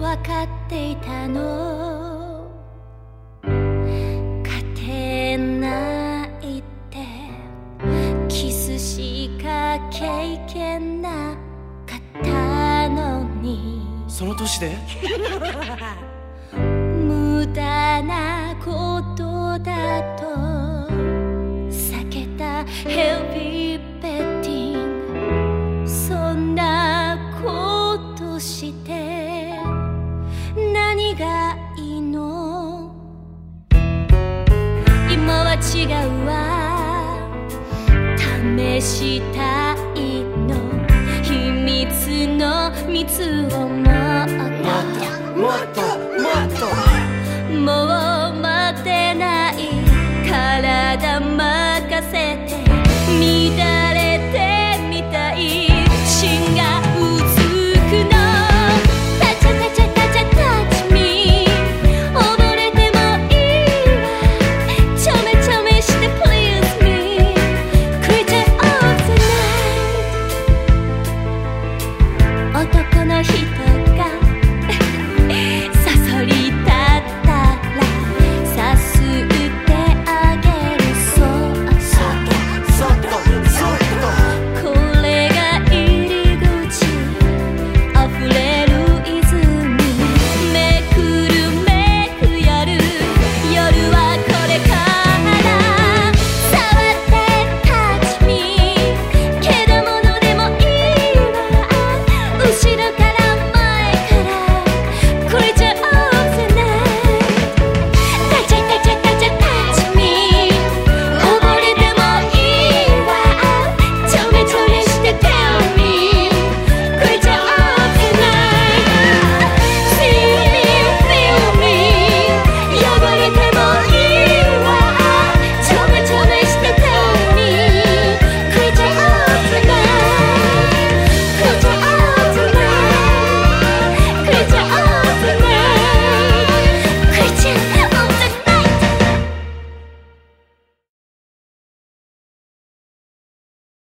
分かっていたの。勝てないって。キスしか経験なかったのに。その年で？無駄なことだといいの。今は違うわ。試したいの。秘密の蜜を持男の人